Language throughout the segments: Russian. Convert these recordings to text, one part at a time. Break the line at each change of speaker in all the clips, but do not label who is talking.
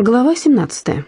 Глава 17.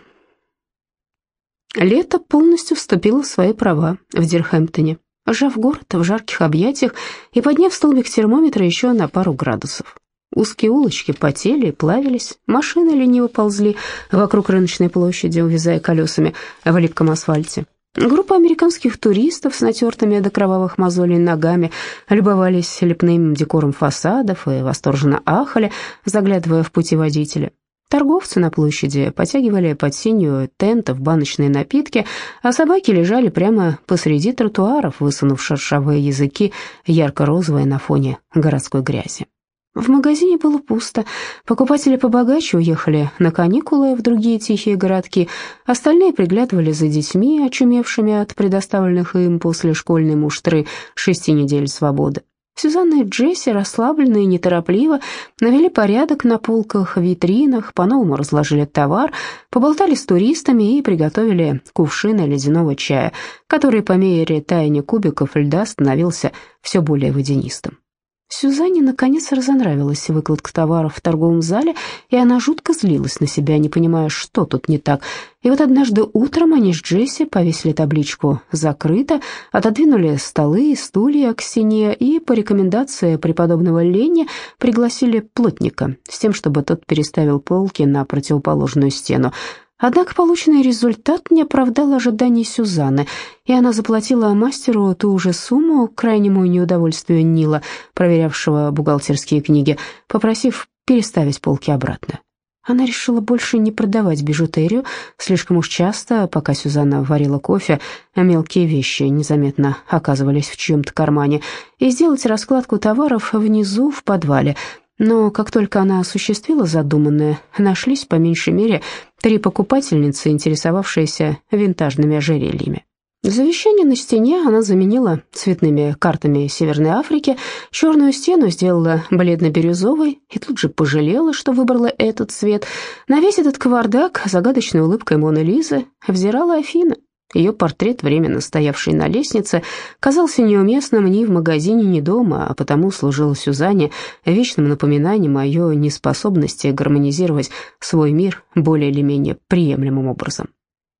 Лето полностью вступило в свои права в Дирхэмптоне, сжав город в жарких объятиях и подняв столбик термометра еще на пару градусов. Узкие улочки потели и плавились, машины лениво ползли вокруг рыночной площади, увязая колесами в липком асфальте. Группа американских туристов с натертыми до кровавых мозолей ногами любовались лепным декором фасадов и восторженно ахали, заглядывая в пути водителя. Торговцы на площади потягивали под сенью тентов баночные напитки, а собаки лежали прямо посреди тротуаров, высунув шершавые языки, ярко-розовые на фоне городской грязи. В магазине было пусто. Покупатели побогаче уехали на каникулы в другие тихие городки. Остальные приглядывали за детьми, очумевшими от предоставленных им после школьной муштры шести недель свободы. Сюзанна и Джесси, расслабленные и неторопливо, навели порядок на полках, витринах, по-новому разложили товар, поболтали с туристами и приготовили кувшины ледяного чая, который по мере таяния кубиков льда становился все более водянистым. Сюзанне наконец разонравилась выкладка товаров в торговом зале, и она жутко злилась на себя, не понимая, что тут не так. И вот однажды утром они с Джесси повесили табличку «Закрыто», отодвинули столы и стулья к стене и по рекомендации преподобного Лени пригласили плотника с тем, чтобы тот переставил полки на противоположную стену. Однако полученный результат не оправдал ожиданий Сюзанны, и она заплатила мастеру ту же сумму, к крайнему неудовольствию Нила, проверявшего бухгалтерские книги, попросив переставить полки обратно. Она решила больше не продавать бижутерию, слишком уж часто, пока Сюзанна варила кофе, мелкие вещи незаметно оказывались в чьем-то кармане, и сделать раскладку товаров внизу в подвале, но как только она осуществила задуманное, нашлись по меньшей мере три покупательницы, интересовавшиеся винтажными ожерельями. Завещание на стене она заменила цветными картами Северной Африки, черную стену сделала бледно-бирюзовой и тут же пожалела, что выбрала этот цвет. На весь этот кавардак загадочной улыбкой Моны Лизы взирала Афина. Ее портрет, временно стоявший на лестнице, казался неуместным ни в магазине, ни дома, а потому служил Сюзанне вечным напоминанием о ее неспособности гармонизировать свой мир более или менее приемлемым образом.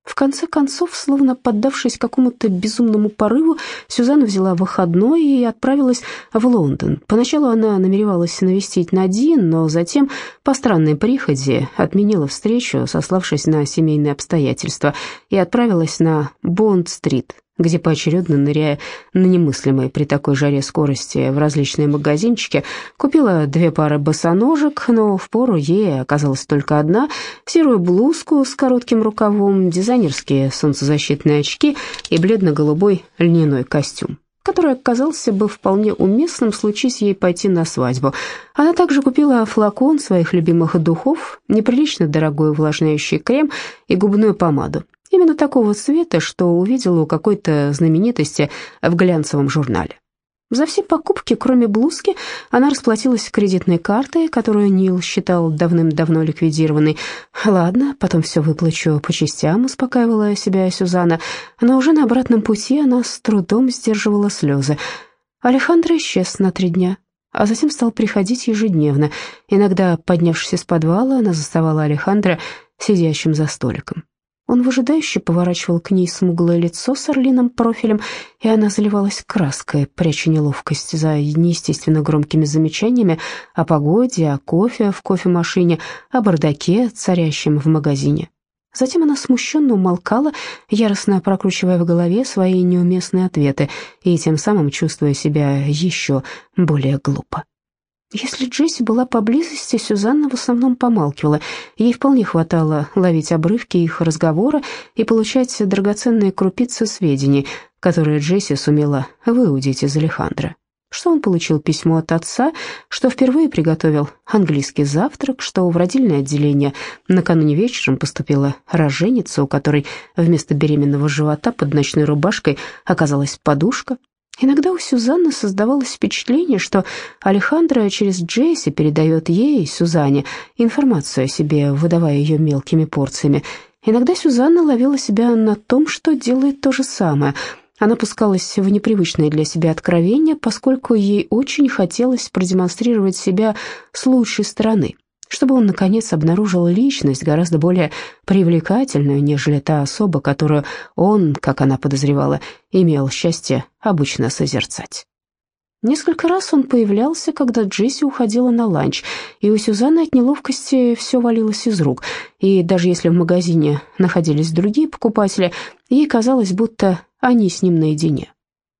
В конце концов, словно поддавшись какому-то безумному порыву, Сюзанна взяла выходной и отправилась в Лондон. Поначалу она намеревалась навестить Надин, но затем, по странной приходе, отменила встречу, сославшись на семейные обстоятельства, и отправилась на Бонд-стрит, где поочередно ныряя на немыслимой при такой жаре скорости в различные магазинчики, купила две пары босоножек, но впору ей оказалась только одна, серую блузку с коротким рукавом, дизайнерские солнцезащитные очки и бледно-голубой льняной костюм который оказался бы вполне уместным, случись ей пойти на свадьбу. Она также купила флакон своих любимых духов, неприлично дорогой увлажняющий крем и губную помаду. Именно такого цвета, что увидела у какой-то знаменитости в глянцевом журнале. За все покупки, кроме блузки, она расплатилась кредитной картой, которую Нил считал давным-давно ликвидированной. «Ладно, потом все выплачу по частям», — успокаивала себя Сюзанна, но уже на обратном пути она с трудом сдерживала слезы. Алехандро исчез на три дня, а затем стал приходить ежедневно. Иногда, поднявшись из подвала, она заставала Алехандро сидящим за столиком. Он выжидающе поворачивал к ней смуглое лицо с орлиным профилем, и она заливалась краской, пряча неловкость за неестественно громкими замечаниями о погоде, о кофе в кофемашине, о бардаке, царящем в магазине. Затем она смущенно умолкала, яростно прокручивая в голове свои неуместные ответы и тем самым чувствуя себя еще более глупо. Если Джесси была поблизости, Сюзанна в основном помалкивала. Ей вполне хватало ловить обрывки их разговора и получать драгоценные крупицы сведений, которые Джесси сумела выудить из Алехандра. Что он получил письмо от отца, что впервые приготовил английский завтрак, что в родильное отделение накануне вечером поступила роженица, у которой вместо беременного живота под ночной рубашкой оказалась подушка, Иногда у Сюзанны создавалось впечатление, что Алехандро через Джесси передает ей, Сюзанне, информацию о себе, выдавая ее мелкими порциями. Иногда Сюзанна ловила себя на том, что делает то же самое. Она пускалась в непривычные для себя откровения, поскольку ей очень хотелось продемонстрировать себя с лучшей стороны, чтобы он, наконец, обнаружил личность гораздо более привлекательную, нежели та особа, которую он, как она подозревала, имел счастье обычно созерцать. Несколько раз он появлялся, когда Джесси уходила на ланч, и у Сюзанны от неловкости все валилось из рук, и даже если в магазине находились другие покупатели, ей казалось, будто они с ним наедине.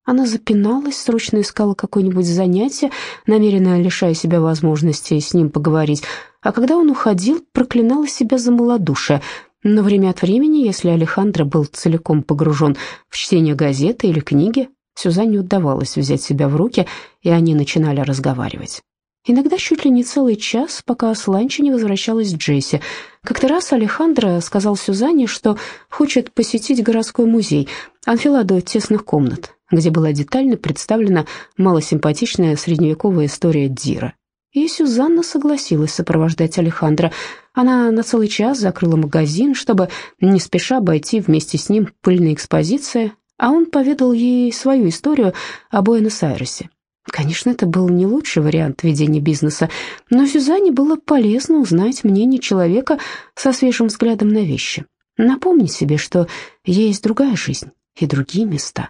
Она запиналась, срочно искала какое-нибудь занятие, намеренно лишая себя возможности с ним поговорить, а когда он уходил, проклинала себя за малодушие. Но время от времени, если Алехандро был целиком погружен в чтение газеты или книги, Сюзанне удавалось взять себя в руки, и они начинали разговаривать. Иногда чуть ли не целый час, пока с ланча не возвращалась Джесси. Как-то раз Алехандро сказал Сюзанне, что хочет посетить городской музей, анфиладу тесных комнат, где была детально представлена малосимпатичная средневековая история Дира. И Сюзанна согласилась сопровождать Алехандро. Она на целый час закрыла магазин, чтобы не спеша обойти вместе с ним пыльные экспозиции, а он поведал ей свою историю о Буэнос-Айресе. Конечно, это был не лучший вариант ведения бизнеса, но Сюзанне было полезно узнать мнение человека со свежим взглядом на вещи. Напомнить себе, что есть другая жизнь и другие места.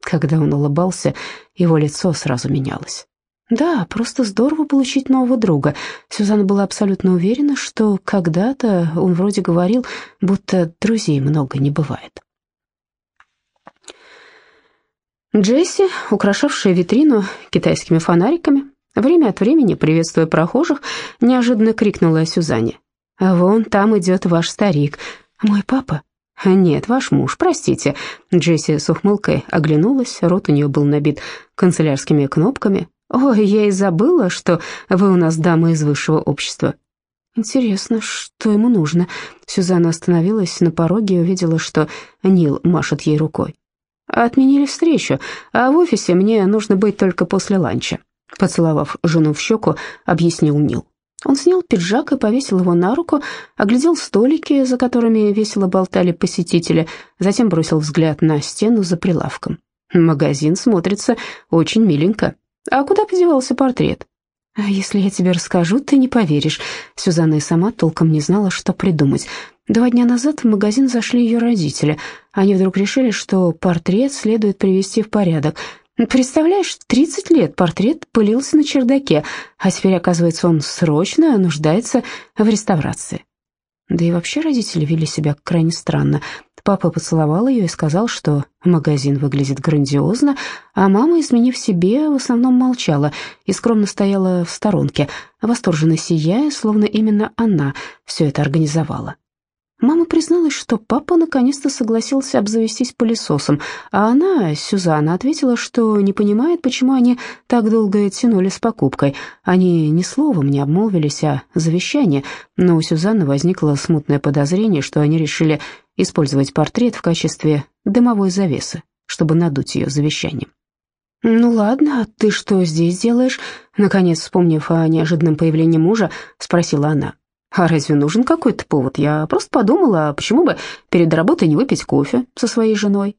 Когда он улыбался, его лицо сразу менялось. Да, просто здорово получить нового друга. Сюзанна была абсолютно уверена, что когда-то он вроде говорил, будто друзей много не бывает. Джесси, украшавшая витрину китайскими фонариками, время от времени, приветствуя прохожих, неожиданно крикнула Сюзанне. «Вон там идет ваш старик. Мой папа?» «Нет, ваш муж, простите». Джесси с ухмылкой оглянулась, рот у нее был набит канцелярскими кнопками. «Ой, я и забыла, что вы у нас дама из высшего общества». «Интересно, что ему нужно?» Сюзанна остановилась на пороге и увидела, что Нил машет ей рукой. Отменили встречу, а в офисе мне нужно быть только после ланча. Поцеловав жену в щеку, объяснил Нил. Он снял пиджак и повесил его на руку, оглядел столики, за которыми весело болтали посетители, затем бросил взгляд на стену за прилавком. Магазин смотрится очень миленько. А куда подевался портрет? А если я тебе расскажу, ты не поверишь. Сюзанна и сама толком не знала, что придумать. Два дня назад в магазин зашли ее родители. Они вдруг решили, что портрет следует привести в порядок. Представляешь, 30 лет портрет пылился на чердаке, а теперь, оказывается, он срочно нуждается в реставрации. Да и вообще родители вели себя крайне странно. Папа поцеловал ее и сказал, что магазин выглядит грандиозно, а мама, изменив себе, в основном молчала и скромно стояла в сторонке, восторженно сияя, словно именно она все это организовала. Мама призналась, что папа наконец-то согласился обзавестись пылесосом, а она, Сюзанна, ответила, что не понимает, почему они так долго тянули с покупкой. Они ни словом не обмолвились о завещании, но у Сюзанны возникло смутное подозрение, что они решили использовать портрет в качестве дымовой завесы, чтобы надуть ее завещанием. «Ну ладно, а ты что здесь делаешь?» Наконец, вспомнив о неожиданном появлении мужа, спросила она. А разве нужен какой-то повод? Я просто подумала, почему бы перед работой не выпить кофе со своей женой.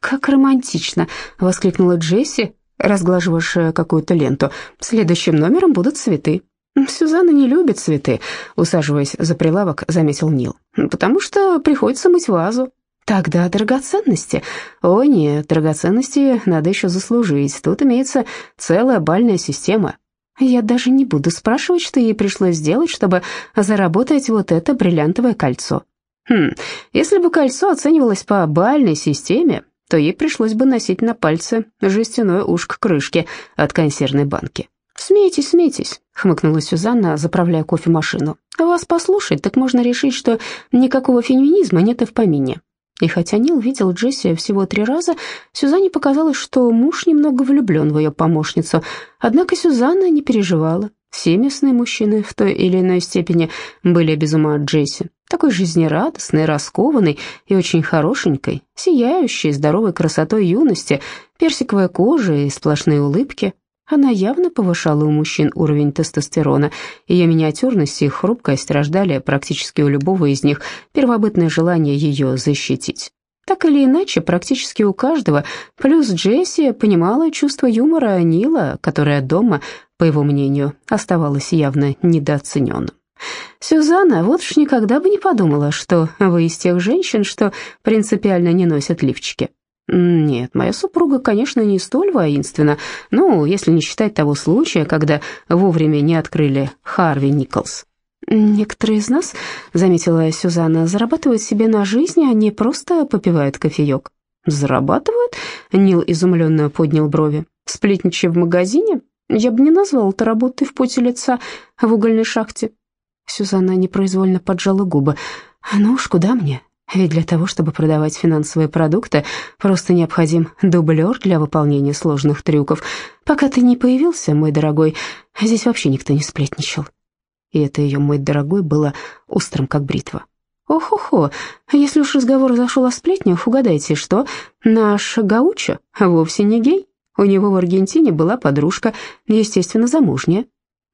Как романтично, воскликнула Джесси, разглаживая какую-то ленту. Следующим номером будут цветы. Сюзанна не любит цветы, усаживаясь за прилавок, заметил Нил. Потому что приходится мыть вазу. Тогда драгоценности. О нет, драгоценности надо еще заслужить. Тут имеется целая бальная система. Я даже не буду спрашивать, что ей пришлось сделать, чтобы заработать вот это бриллиантовое кольцо. Хм, если бы кольцо оценивалось по бальной системе, то ей пришлось бы носить на пальце жестяное ушко крышки от консервной банки. «Смейтесь, смейтесь», — хмыкнула Сюзанна, заправляя кофемашину. «Вас послушать, так можно решить, что никакого феминизма нет и в помине. И хотя Нил видел Джесси всего три раза, Сюзанне показалось, что муж немного влюблен в ее помощницу. Однако Сюзанна не переживала. Все местные мужчины в той или иной степени были без ума от Джесси. Такой жизнерадостной, раскованной и очень хорошенькой, сияющей здоровой красотой юности, персиковая кожа и сплошные улыбки. Она явно повышала у мужчин уровень тестостерона. Ее миниатюрность и хрупкость рождали практически у любого из них первобытное желание ее защитить. Так или иначе, практически у каждого, плюс Джесси понимала чувство юмора Нила, которое дома, по его мнению, оставалось явно недооцененным. Сюзанна, вот уж никогда бы не подумала, что вы из тех женщин, что принципиально не носят лифчики. Нет, моя супруга, конечно, не столь воинственна, ну, если не считать того случая, когда вовремя не открыли Харви Николс. «Некоторые из нас, — заметила Сюзанна, — зарабатывают себе на жизнь, а не просто попивают кофеек». «Зарабатывают?» — Нил изумленно поднял брови. «Сплетничая в магазине? Я бы не назвал это работой в поте лица в угольной шахте». Сюзанна непроизвольно поджала губы. «Ну уж куда мне? Ведь для того, чтобы продавать финансовые продукты, просто необходим дублер для выполнения сложных трюков. Пока ты не появился, мой дорогой, здесь вообще никто не сплетничал. И это ее, мой дорогой, было острым, как бритва. Ох-охо, если уж разговор зашел о сплетнях, угадайте, что наш Гаучо вовсе не гей. У него в Аргентине была подружка, естественно, замужняя.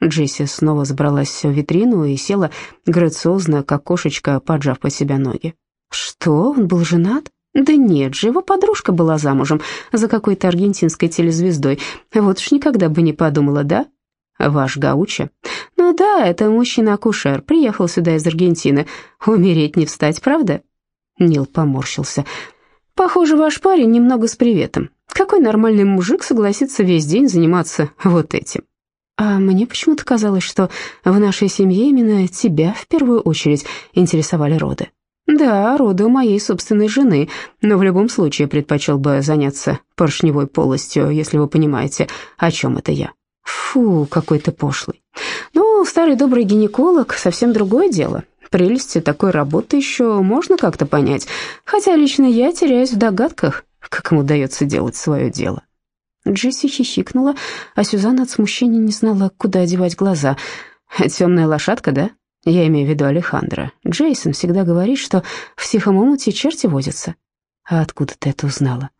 Джесси снова забралась в витрину и села грациозно, как кошечка, поджав по себя ноги. Что, он был женат? Да нет же, его подружка была замужем за какой-то аргентинской телезвездой. Вот уж никогда бы не подумала, да? Ваш Гаучо? Ну да, это мужчина-акушер, приехал сюда из Аргентины. Умереть не встать, правда? Нил поморщился. Похоже, ваш парень немного с приветом. Какой нормальный мужик согласится весь день заниматься вот этим? А мне почему-то казалось, что в нашей семье именно тебя в первую очередь интересовали роды. Да, роды моей собственной жены, но в любом случае предпочел бы заняться поршневой полостью, если вы понимаете, о чем это я. Фу, какой ты пошлый. Ну, старый добрый гинеколог, совсем другое дело. Прелести такой работы еще можно как-то понять, хотя лично я теряюсь в догадках, как ему удается делать свое дело. Джесси хихикнула, а Сюзанна от смущения не знала, куда одевать глаза. «Темная лошадка, да?» Я имею в виду Алехандро. Джейсон всегда говорит, что в тихом омуте черти водятся. А откуда ты это узнала?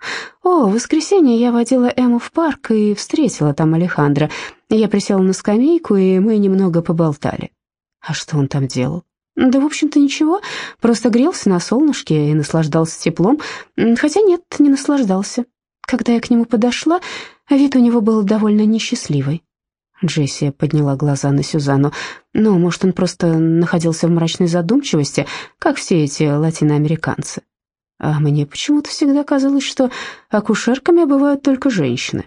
О, в воскресенье я водила Эму в парк и встретила там Алехандро. Я присела на скамейку, и мы немного поболтали. А что он там делал? Да, в общем-то, ничего, просто грелся на солнышке и наслаждался теплом. Хотя нет, не наслаждался. Когда я к нему подошла, вид у него был довольно несчастливый. Джесси подняла глаза на Сюзанну. «Ну, может, он просто находился в мрачной задумчивости, как все эти латиноамериканцы. А мне почему-то всегда казалось, что акушерками бывают только женщины».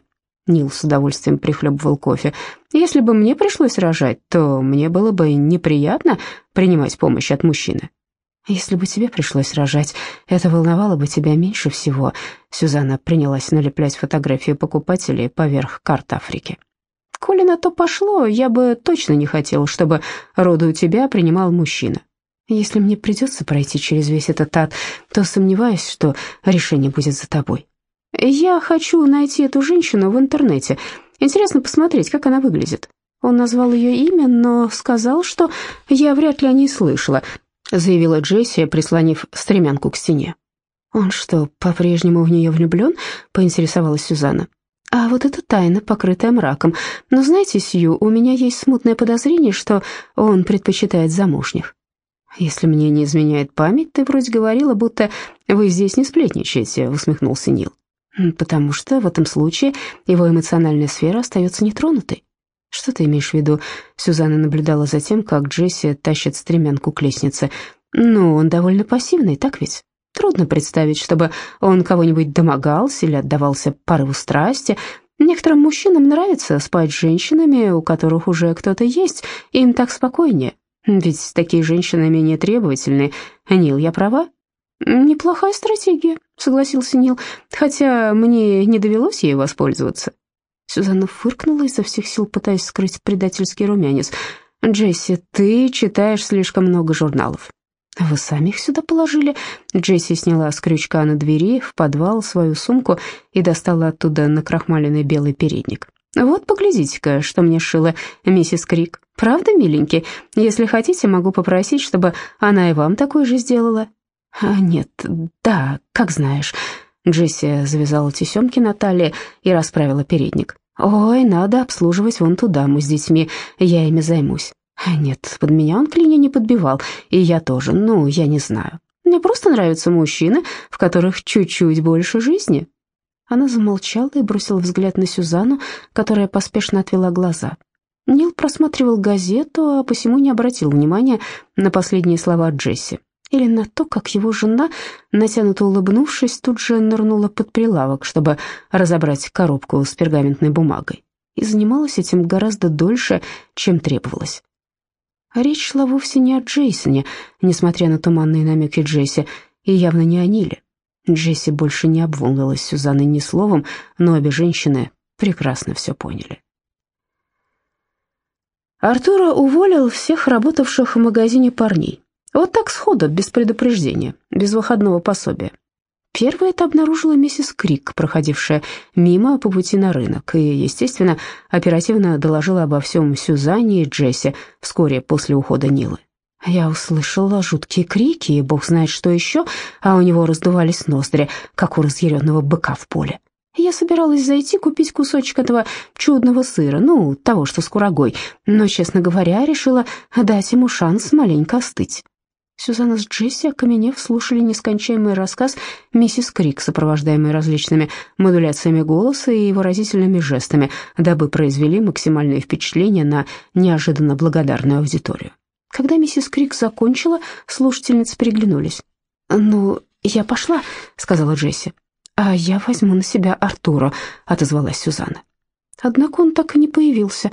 Нил с удовольствием прихлебывал кофе. «Если бы мне пришлось рожать, то мне было бы неприятно принимать помощь от мужчины». «Если бы тебе пришлось рожать, это волновало бы тебя меньше всего», Сюзанна принялась налеплять фотографии покупателей поверх карт Африки. Коли на то пошло, я бы точно не хотел, чтобы роды у тебя принимал мужчина. Если мне придется пройти через весь этот ад, то сомневаюсь, что решение будет за тобой. Я хочу найти эту женщину в интернете. Интересно посмотреть, как она выглядит. Он назвал ее имя, но сказал, что я вряд ли о ней слышала, заявила Джесси, прислонив стремянку к стене. «Он что, по-прежнему в нее влюблен?» — поинтересовалась Сюзанна. А вот это тайна, покрытая мраком. Но знаете, Сью, у меня есть смутное подозрение, что он предпочитает замужних. Если мне не изменяет память, ты вроде говорила, будто вы здесь не сплетничаете, усмехнулся Нил. Потому что в этом случае его эмоциональная сфера остается нетронутой. Что ты имеешь в виду? Сюзанна наблюдала за тем, как Джесси тащит стремянку к лестнице. Ну, он довольно пассивный, так ведь? Трудно представить, чтобы он кого-нибудь домогался или отдавался порыву страсти. Некоторым мужчинам нравится спать с женщинами, у которых уже кто-то есть, им так спокойнее. Ведь такие женщины менее требовательны. Нил, я права? «Неплохая стратегия», — согласился Нил, «хотя мне не довелось ею воспользоваться». Сюзанна фыркнула изо всех сил, пытаясь скрыть предательский румянец. «Джесси, ты читаешь слишком много журналов. «Вы сами их сюда положили?» Джесси сняла с крючка на двери в подвал свою сумку и достала оттуда накрахмаленный белый передник. «Вот, поглядите-ка, что мне шила миссис Крик. Правда, миленький? Если хотите, могу попросить, чтобы она и вам такой же сделала». А, «Нет, да, как знаешь». Джесси завязала тесемки на талии и расправила передник. «Ой, надо обслуживать вон туда, мы с детьми, я ими займусь». Нет, под меня он клинья не подбивал, и я тоже, ну, я не знаю. Мне просто нравятся мужчины, в которых чуть-чуть больше жизни». Она замолчала и бросила взгляд на Сюзанну, которая поспешно отвела глаза. Нил просматривал газету, а посему не обратил внимания на последние слова Джесси или на то, как его жена, натянуто улыбнувшись, тут же нырнула под прилавок, чтобы разобрать коробку с пергаментной бумагой, и занималась этим гораздо дольше, чем требовалось. Речь шла вовсе не о Джейсоне, несмотря на туманные намеки Джесси, и явно не о Ниле. Джесси больше не обволновалась Сюзанной ни словом, но обе женщины прекрасно все поняли. Артура уволил всех работавших в магазине парней. Вот так сходу, без предупреждения, без выходного пособия. Первой это обнаружила миссис Крик, проходившая мимо по пути на рынок, и, естественно, оперативно доложила обо всем Сюзанне и Джесси вскоре после ухода Нилы. Я услышала жуткие крики, и бог знает что еще, а у него раздувались ноздри, как у разъяренного быка в поле. Я собиралась зайти купить кусочек этого чудного сыра, ну, того, что с курагой, но, честно говоря, решила дать ему шанс маленько остыть. Сюзанна с Джесси, окаменев, слушали нескончаемый рассказ миссис Крик, сопровождаемый различными модуляциями голоса и выразительными жестами, дабы произвели максимальное впечатление на неожиданно благодарную аудиторию. Когда миссис Крик закончила, слушательницы переглянулись. «Ну, я пошла», — сказала Джесси. «А я возьму на себя Артура», — отозвалась Сюзанна. Однако он так и не появился.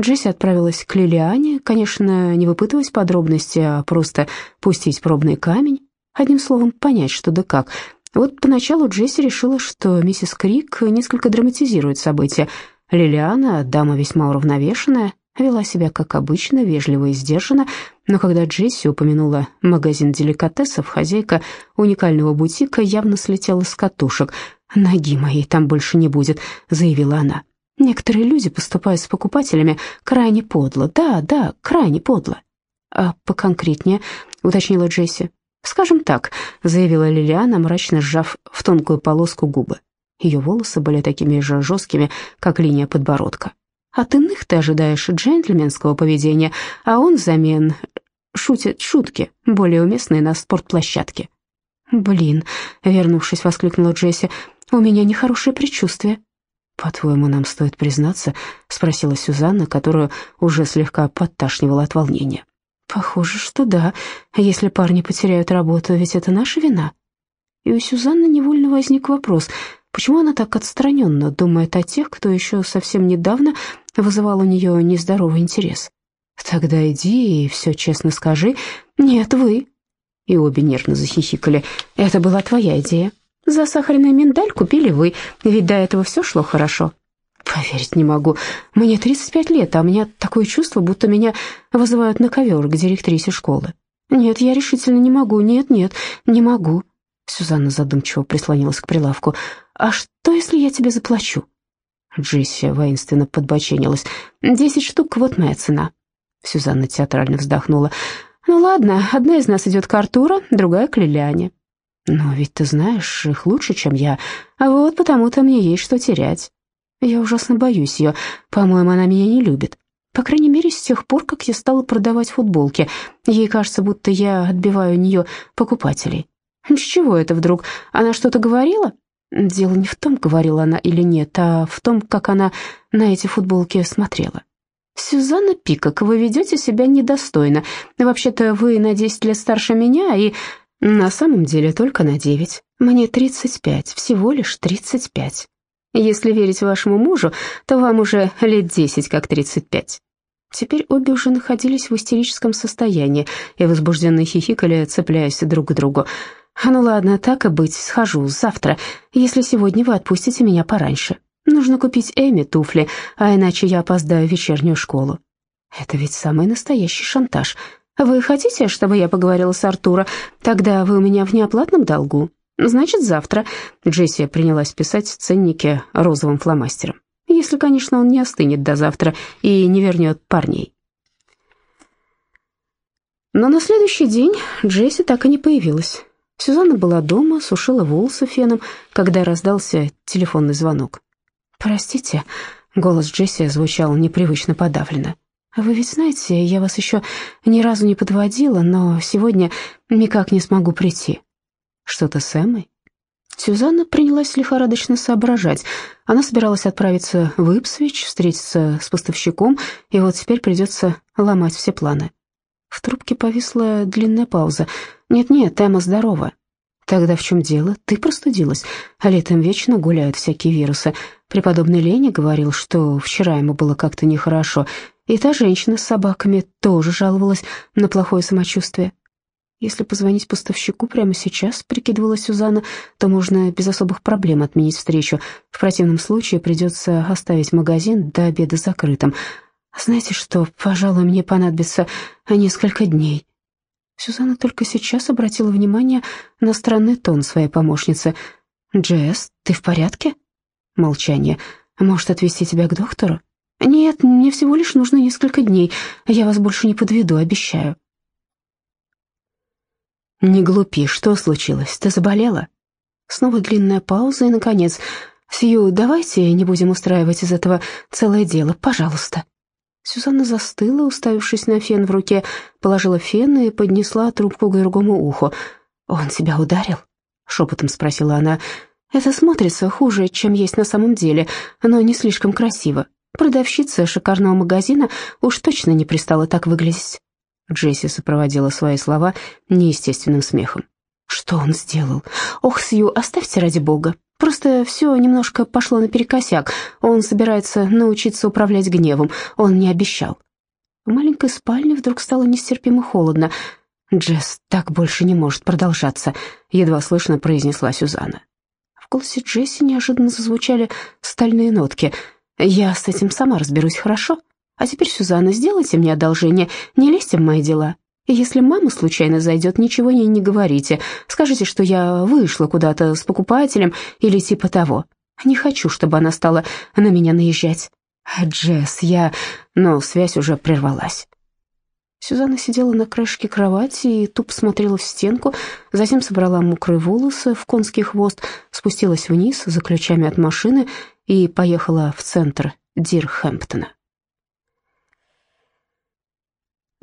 Джесси отправилась к Лилиане, конечно, не выпытывать подробности, а просто пустить пробный камень. Одним словом, понять, что да как. Вот поначалу Джесси решила, что миссис Крик несколько драматизирует события. Лилиана, дама весьма уравновешенная, вела себя как обычно, вежливо и сдержанно, но когда Джесси упомянула магазин деликатесов, хозяйка уникального бутика явно слетела с катушек. «Ноги моей там больше не будет», — заявила она. Некоторые люди поступают с покупателями крайне подло. Да, да, крайне подло. А поконкретнее, уточнила Джесси. Скажем так, заявила Лилиана, мрачно сжав в тонкую полоску губы. Ее волосы были такими же жесткими, как линия подбородка. От иных ты ожидаешь джентльменского поведения, а он взамен шутит шутки, более уместные на спортплощадке. «Блин», — вернувшись, воскликнула Джесси, — «у меня нехорошее предчувствие». «По-твоему, нам стоит признаться?» — спросила Сюзанна, которую уже слегка подташнивала от волнения. «Похоже, что да. Если парни потеряют работу, ведь это наша вина». И у Сюзанны невольно возник вопрос, почему она так отстраненно думает о тех, кто еще совсем недавно вызывал у нее нездоровый интерес. «Тогда иди и все честно скажи. Нет, вы». И обе нервно захихикали. «Это была твоя идея». Засахаренный миндаль купили вы, ведь до этого все шло хорошо. Поверить не могу. Мне 35 лет, а у меня такое чувство, будто меня вызывают на ковер к директрисе школы. Нет, я решительно не могу, нет, нет, не могу. Сюзанна задумчиво прислонилась к прилавку. А что, если я тебе заплачу? Джесси воинственно подбоченилась. «Десять штук, вот моя цена». Сюзанна театрально вздохнула. «Ну ладно, одна из нас идет к Артуру, другая к Лилиане. Но ведь ты знаешь их лучше, чем я. А вот потому-то мне есть что терять. Я ужасно боюсь ее. По-моему, она меня не любит. По крайней мере, с тех пор, как я стала продавать футболки. Ей кажется, будто я отбиваю у нее покупателей. С чего это вдруг? Она что-то говорила? Дело не в том, говорила она или нет, а в том, как она на эти футболки смотрела. «Сюзанна Пикок, вы ведете себя недостойно. Вообще-то вы на 10 лет старше меня, и на самом деле только на девять. Мне 35, всего лишь 35. Если верить вашему мужу, то вам уже лет 10, как 35. Теперь обе уже находились в истерическом состоянии и возбужденно хихикали, цепляясь друг к другу. «Ну ладно, так и быть, схожу завтра, если сегодня вы отпустите меня пораньше. Нужно купить Эми туфли, а иначе я опоздаю в вечернюю школу». Это ведь самый настоящий шантаж. «Вы хотите, чтобы я поговорила с Артура? Тогда вы у меня в неоплатном долгу. Значит, завтра». Джесси принялась писать ценники розовым фломастером. «Если, конечно, он не остынет до завтра и не вернет парней». Но на следующий день Джесси так и не появилась. Сюзанна была дома, сушила волосы феном, когда раздался телефонный звонок. «Простите», — голос Джесси звучал непривычно подавленно. «Вы ведь знаете, я вас еще ни разу не подводила, но сегодня никак не смогу прийти». «Что-то с Эммой?» Сюзанна принялась лихорадочно соображать. Она собиралась отправиться в Ипсвич, встретиться с поставщиком, и вот теперь придется ломать все планы. В трубке повисла длинная пауза. «Нет-нет, Эмма здорова». «Тогда в чем дело? Ты простудилась, а летом вечно гуляют всякие вирусы. Преподобный Леня говорил, что вчера ему было как-то нехорошо, и та женщина с собаками тоже жаловалась на плохое самочувствие. Если позвонить поставщику прямо сейчас, прикидывала Сюзанна, то можно без особых проблем отменить встречу. В противном случае придется оставить магазин до обеда закрытым. Знаете что, пожалуй, мне понадобится несколько дней. Сюзанна только сейчас обратила внимание на странный тон своей помощницы. «Джесс, ты в порядке?» Молчание. «Может, отвезти тебя к доктору?» «Нет, мне всего лишь нужно несколько дней. Я вас больше не подведу, обещаю». «Не глупи, что случилось? Ты заболела?» Снова длинная пауза и, наконец, «Сью, давайте не будем устраивать из этого целое дело, пожалуйста». Сюзанна застыла, уставившись на фен в руке, положила фен и поднесла трубку к другому уху. «Он тебя ударил?» — шепотом спросила она. «Это смотрится хуже, чем есть на самом деле, но не слишком красиво. Продавщица шикарного магазина уж точно не пристала так выглядеть». Джесси сопроводила свои слова неестественным смехом. «Что он сделал? Ох, Сью, оставьте ради бога. Просто все немножко пошло наперекосяк. Он собирается научиться управлять гневом. Он не обещал. В маленькой спальне вдруг стало нестерпимо холодно. «Джесс, так больше не может продолжаться», — едва слышно произнесла Сюзанна. В голосе Джесси неожиданно зазвучали стальные нотки. «Я с этим сама разберусь, хорошо? А теперь, Сюзанна, сделайте мне одолжение, не лезьте в мои дела. Если мама случайно зайдет, ничего ей не говорите. Скажите, что я вышла куда-то с покупателем или типа того. Не хочу, чтобы она стала на меня наезжать. А Джесс, я... Но связь уже прервалась. Сюзанна сидела на краешке кровати и тупо смотрела в стенку, затем собрала мокрые волосы в конский хвост, спустилась вниз за ключами от машины и поехала в центр Дирхэмптона.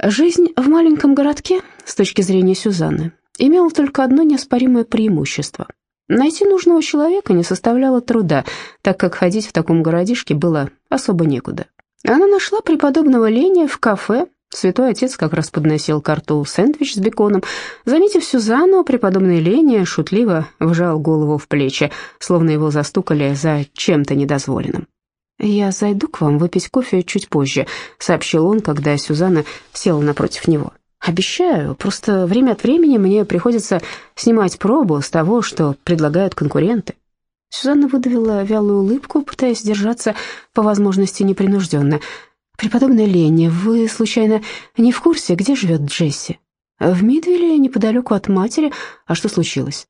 Жизнь в маленьком городке, с точки зрения Сюзанны, имела только одно неоспоримое преимущество. Найти нужного человека не составляло труда, так как ходить в таком городишке было особо некуда. Она нашла преподобного Леня в кафе, Святой отец как раз подносил карту сэндвич с беконом. Заметив Сюзанну, преподобный Леня шутливо вжал голову в плечи, словно его застукали за чем-то недозволенным. «Я зайду к вам выпить кофе чуть позже», — сообщил он, когда Сюзанна села напротив него. «Обещаю, просто время от времени мне приходится снимать пробу с того, что предлагают конкуренты». Сюзанна выдавила вялую улыбку, пытаясь держаться по возможности непринужденно. «Преподобная Ленни, вы, случайно, не в курсе, где живет Джесси?» «В Мидвилле, неподалеку от матери. А что случилось?»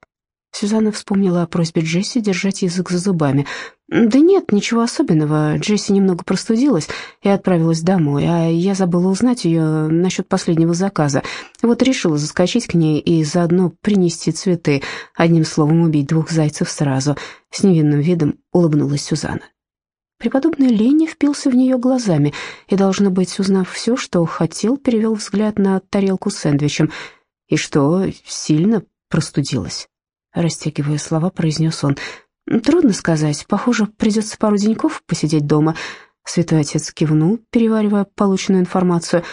Сюзанна вспомнила о просьбе Джесси держать язык за зубами. «Да нет, ничего особенного. Джесси немного простудилась и отправилась домой, а я забыла узнать ее насчет последнего заказа. Вот решила заскочить к ней и заодно принести цветы, одним словом убить двух зайцев сразу». С невинным видом улыбнулась Сюзанна. Преподобный Ленни впился в нее глазами и, должно быть, узнав все, что хотел, перевел взгляд на тарелку с сэндвичем. И что, сильно простудилась? Растягивая слова, произнес он. «Трудно сказать. Похоже, придется пару деньков посидеть дома». Святой отец кивнул, переваривая полученную информацию.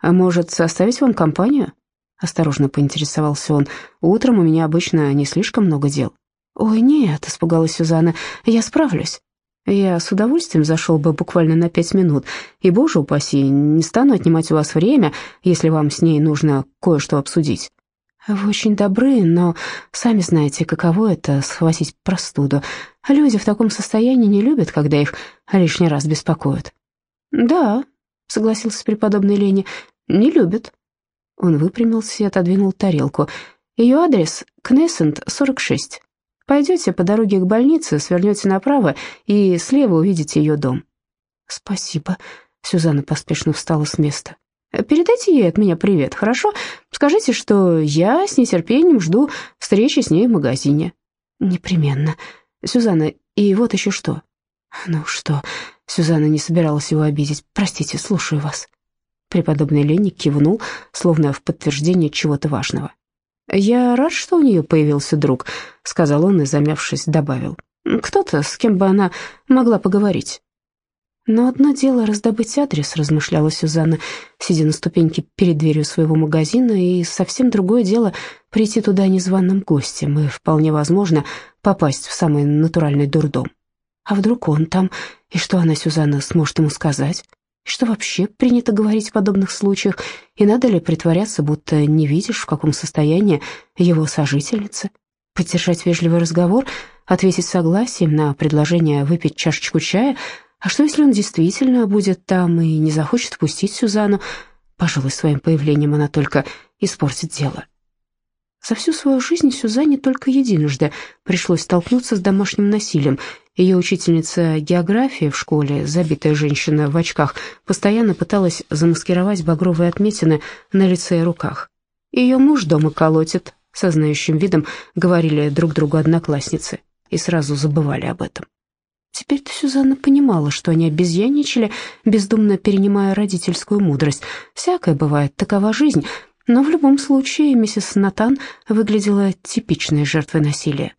«А может, составить вам компанию?» Осторожно поинтересовался он. «Утром у меня обычно не слишком много дел». «Ой, нет», — испугалась Сюзанна, — «я справлюсь». «Я с удовольствием зашел бы буквально на пять минут, и, боже упаси, не стану отнимать у вас время, если вам с ней нужно кое-что обсудить». «Вы очень добры, но сами знаете, каково это — схватить простуду. Люди в таком состоянии не любят, когда их лишний раз беспокоят». «Да», — согласился преподобный Лени, — «не любят». Он выпрямился и отодвинул тарелку. «Ее адрес — Кнессент, 46. Пойдете по дороге к больнице, свернете направо и слева увидите ее дом». «Спасибо», — Сюзанна поспешно встала с места. Передайте ей от меня привет, хорошо? Скажите, что я с нетерпением жду встречи с ней в магазине». «Непременно. Сюзанна, и вот еще что». «Ну что?» Сюзанна не собиралась его обидеть. «Простите, слушаю вас». Преподобный Ленник кивнул, словно в подтверждение чего-то важного. «Я рад, что у нее появился друг», — сказал он и, замявшись, добавил. «Кто-то, с кем бы она могла поговорить». «Но одно дело раздобыть адрес», — размышляла Сюзанна, сидя на ступеньке перед дверью своего магазина, и совсем другое дело прийти туда незваным гостем, и, вполне возможно, попасть в самый натуральный дурдом. А вдруг он там, и что она, Сюзанна, сможет ему сказать? Что вообще принято говорить в подобных случаях? И надо ли притворяться, будто не видишь, в каком состоянии его сожительница? Поддержать вежливый разговор, ответить согласием на предложение выпить чашечку чая — а что, если он действительно будет там и не захочет впустить Сюзанну? Пожалуй, своим появлением она только испортит дело. За всю свою жизнь Сюзанне только единожды пришлось столкнуться с домашним насилием. Ее учительница географии в школе, забитая женщина в очках, постоянно пыталась замаскировать багровые отметины на лице и руках. «Ее муж дома колотит», — со знающим видом говорили друг другу одноклассницы, и сразу забывали об этом. Теперь-то Сюзанна понимала, что они обезьянничали, бездумно перенимая родительскую мудрость. Всякое бывает, такова жизнь. Но в любом случае миссис Натан выглядела типичной жертвой насилия.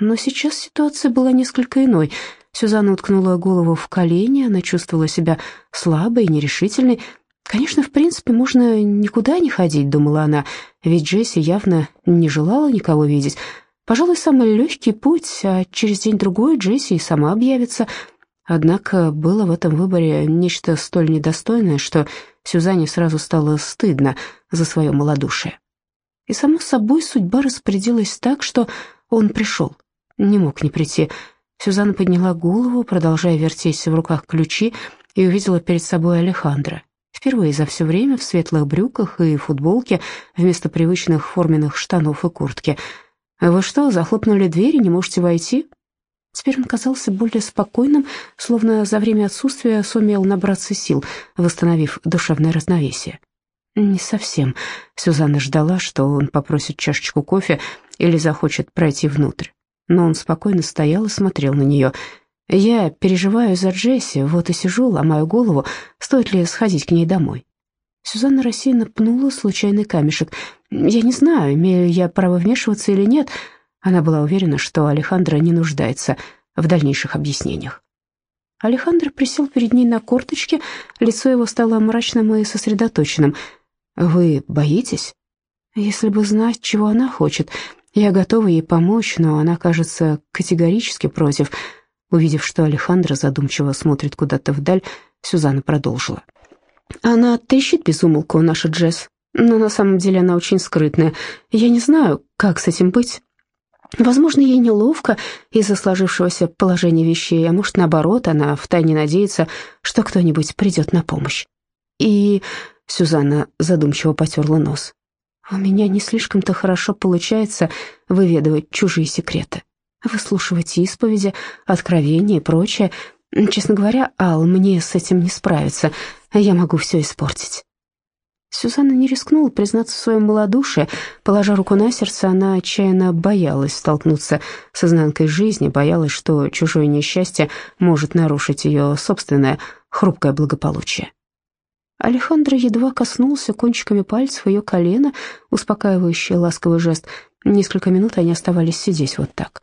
Но сейчас ситуация была несколько иной. Сюзанна уткнула голову в колени, она чувствовала себя слабой и нерешительной. «Конечно, в принципе, можно никуда не ходить», — думала она, ведь Джесси явно не желала никого видеть. Пожалуй, самый легкий путь, а через день-другой Джесси и сама объявится. Однако было в этом выборе нечто столь недостойное, что Сюзанне сразу стало стыдно за свое малодушие. И, само собой, судьба распорядилась так, что он пришел. Не мог не прийти. Сюзанна подняла голову, продолжая вертеть в руках ключи, и увидела перед собой Алехандро. Впервые за все время в светлых брюках и футболке вместо привычных форменных штанов и куртки — «Вы что, захлопнули дверь и не можете войти?» Теперь он казался более спокойным, словно за время отсутствия сумел набраться сил, восстановив душевное равновесие. Не совсем. Сюзанна ждала, что он попросит чашечку кофе или захочет пройти внутрь. Но он спокойно стоял и смотрел на нее. «Я переживаю за Джесси, вот и сижу, ломаю голову, стоит ли сходить к ней домой». Сюзанна рассеянно пнула случайный камешек. «Я не знаю, имею я право вмешиваться или нет». Она была уверена, что Алехандро не нуждается в дальнейших объяснениях. Алехандро присел перед ней на корточке, лицо его стало мрачным и сосредоточенным. «Вы боитесь?» «Если бы знать, чего она хочет. Я готова ей помочь, но она, кажется, категорически против». Увидев, что Алехандро задумчиво смотрит куда-то вдаль, Сюзанна продолжила. Она трещит без умолку, наша Джесс, но на самом деле она очень скрытная. Я не знаю, как с этим быть. Возможно, ей неловко из-за сложившегося положения вещей, а может, наоборот, она втайне надеется, что кто-нибудь придет на помощь. И Сюзанна задумчиво потерла нос. «У меня не слишком-то хорошо получается выведывать чужие секреты, выслушивать исповеди, откровения и прочее. Честно говоря, Ал, мне с этим не справиться я могу все испортить». Сюзанна не рискнула признаться в своем малодушии. Положа руку на сердце, она отчаянно боялась столкнуться с изнанкой жизни, боялась, что чужое несчастье может нарушить ее собственное хрупкое благополучие. Алехандро едва коснулся кончиками пальцев ее колена, успокаивающий ласковый жест. Несколько минут они оставались сидеть вот так.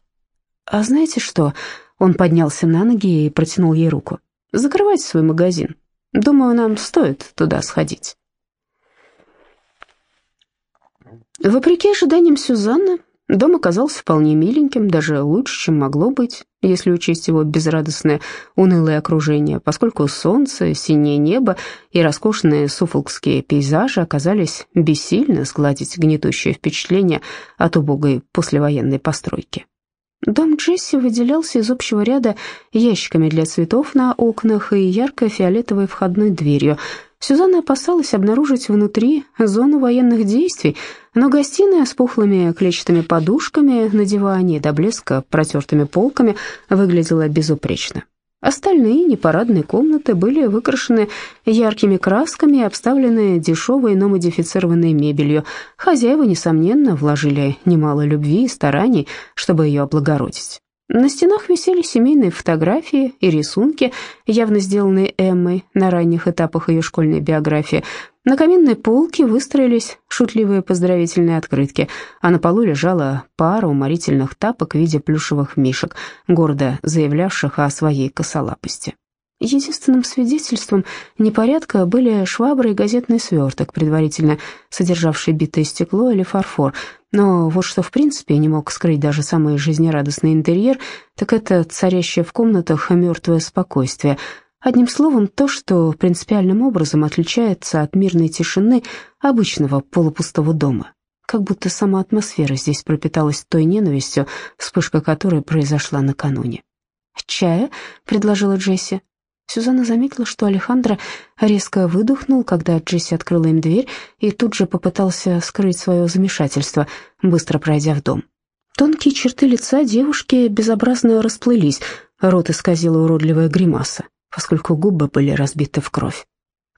«А знаете что?» Он поднялся на ноги и протянул ей руку. «Закрывайте свой магазин. Думаю, нам стоит туда сходить. Вопреки ожиданиям Сюзанны, дом оказался вполне миленьким, даже лучше, чем могло быть, если учесть его безрадостное, унылое окружение, поскольку солнце, синее небо и роскошные суфолкские пейзажи оказались бессильны сгладить гнетущее впечатление от убогой послевоенной постройки. Дом Джесси выделялся из общего ряда ящиками для цветов на окнах и ярко-фиолетовой входной дверью. Сюзанна опасалась обнаружить внутри зону военных действий, но гостиная с пухлыми клетчатыми подушками на диване до блеска протертыми полками выглядела безупречно. Остальные непарадные комнаты были выкрашены яркими красками и обставлены дешевой, но модифицированной мебелью. Хозяева, несомненно, вложили немало любви и стараний, чтобы ее облагородить. На стенах висели семейные фотографии и рисунки, явно сделанные Эммой на ранних этапах ее школьной биографии. На каминной полке выстроились шутливые поздравительные открытки, а на полу лежала пара уморительных тапок в виде плюшевых мишек, гордо заявлявших о своей косолапости. Единственным свидетельством непорядка были швабры и газетный сверток, предварительно содержавший битое стекло или фарфор. Но вот что в принципе не мог скрыть даже самый жизнерадостный интерьер, так это царящее в комнатах мертвое спокойствие. Одним словом, то, что принципиальным образом отличается от мирной тишины обычного полупустого дома. Как будто сама атмосфера здесь пропиталась той ненавистью, вспышка которой произошла накануне. «Чая?» — предложила Джесси. Сюзанна заметила, что Алехандро резко выдохнул, когда Джесси открыла им дверь, и тут же попытался скрыть свое замешательство, быстро пройдя в дом. Тонкие черты лица девушки безобразно расплылись, рот исказила уродливая гримаса, поскольку губы были разбиты в кровь.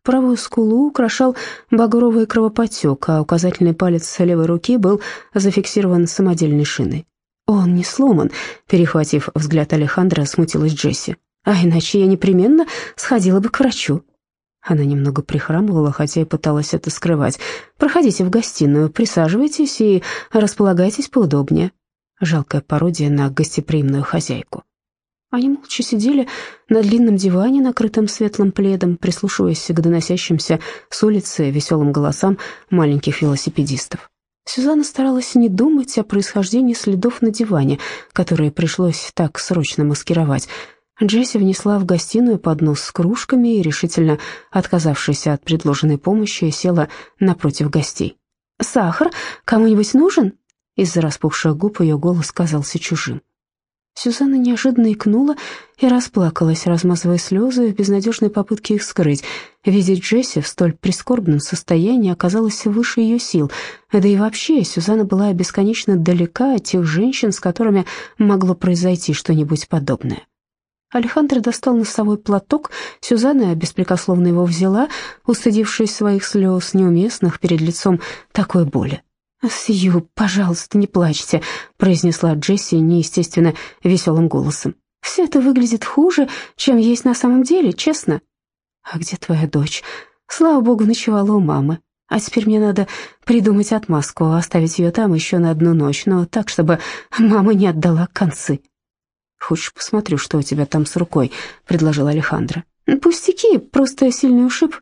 Правую скулу украшал багровый кровоподтек, а указательный палец левой руки был зафиксирован самодельной шиной. «Он не сломан», — перехватив взгляд Алехандро, смутилась Джесси. А иначе я непременно сходила бы к врачу. Она немного прихрамывала, хотя и пыталась это скрывать. «Проходите в гостиную, присаживайтесь и располагайтесь поудобнее». Жалкая пародия на гостеприимную хозяйку. Они молча сидели на длинном диване, накрытом светлым пледом, прислушиваясь к доносящимся с улицы веселым голосам маленьких велосипедистов. Сюзанна старалась не думать о происхождении следов на диване, которые пришлось так срочно маскировать. Джесси внесла в гостиную поднос с кружками и, решительно отказавшись от предложенной помощи, села напротив гостей. «Сахар кому-нибудь нужен?» Из-за распухших губ ее голос казался чужим. Сюзанна неожиданно икнула и расплакалась, размазывая слезы в безнадежной попытке их скрыть. Видеть Джесси в столь прискорбном состоянии оказалось выше ее сил. Да и вообще, Сюзанна была бесконечно далека от тех женщин, с которыми могло произойти что-нибудь подобное. Алехандро достал носовой платок, Сюзанна беспрекословно его взяла, устыдившись своих слез, неуместных перед лицом такой боли. «Сью, пожалуйста, не плачьте», — произнесла Джесси неестественно веселым голосом. «Все это выглядит хуже, чем есть на самом деле, честно». «А где твоя дочь?» «Слава богу, ночевала у мамы. А теперь мне надо придумать отмазку, оставить ее там еще на одну ночь, но так, чтобы мама не отдала концы». «Хочешь, посмотрю, что у тебя там с рукой?» — предложил Алехандро. «Пустяки, просто сильный ушиб.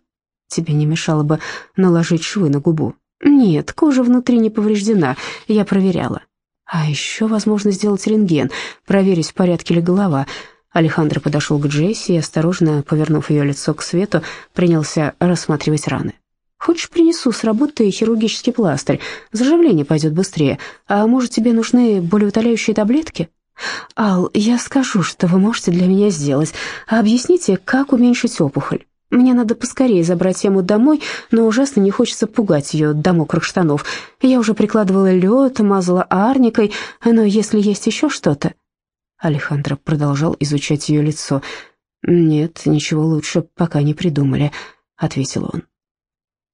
Тебе не мешало бы наложить швы на губу». «Нет, кожа внутри не повреждена, я проверяла». «А еще возможно сделать рентген, проверить, в порядке ли голова». Алехандро подошел к Джесси и, осторожно повернув ее лицо к свету, принялся рассматривать раны. «Хочешь, принесу с работы хирургический пластырь? Заживление пойдет быстрее. А может, тебе нужны болеутоляющие таблетки?» «Ал, я скажу, что вы можете для меня сделать. Объясните, как уменьшить опухоль? Мне надо поскорее забрать Ему домой, но ужасно не хочется пугать ее до мокрых штанов. Я уже прикладывала лед, мазала арникой, но если есть еще что-то...» Алехандро продолжал изучать ее лицо. «Нет, ничего лучше пока не придумали», — ответил он.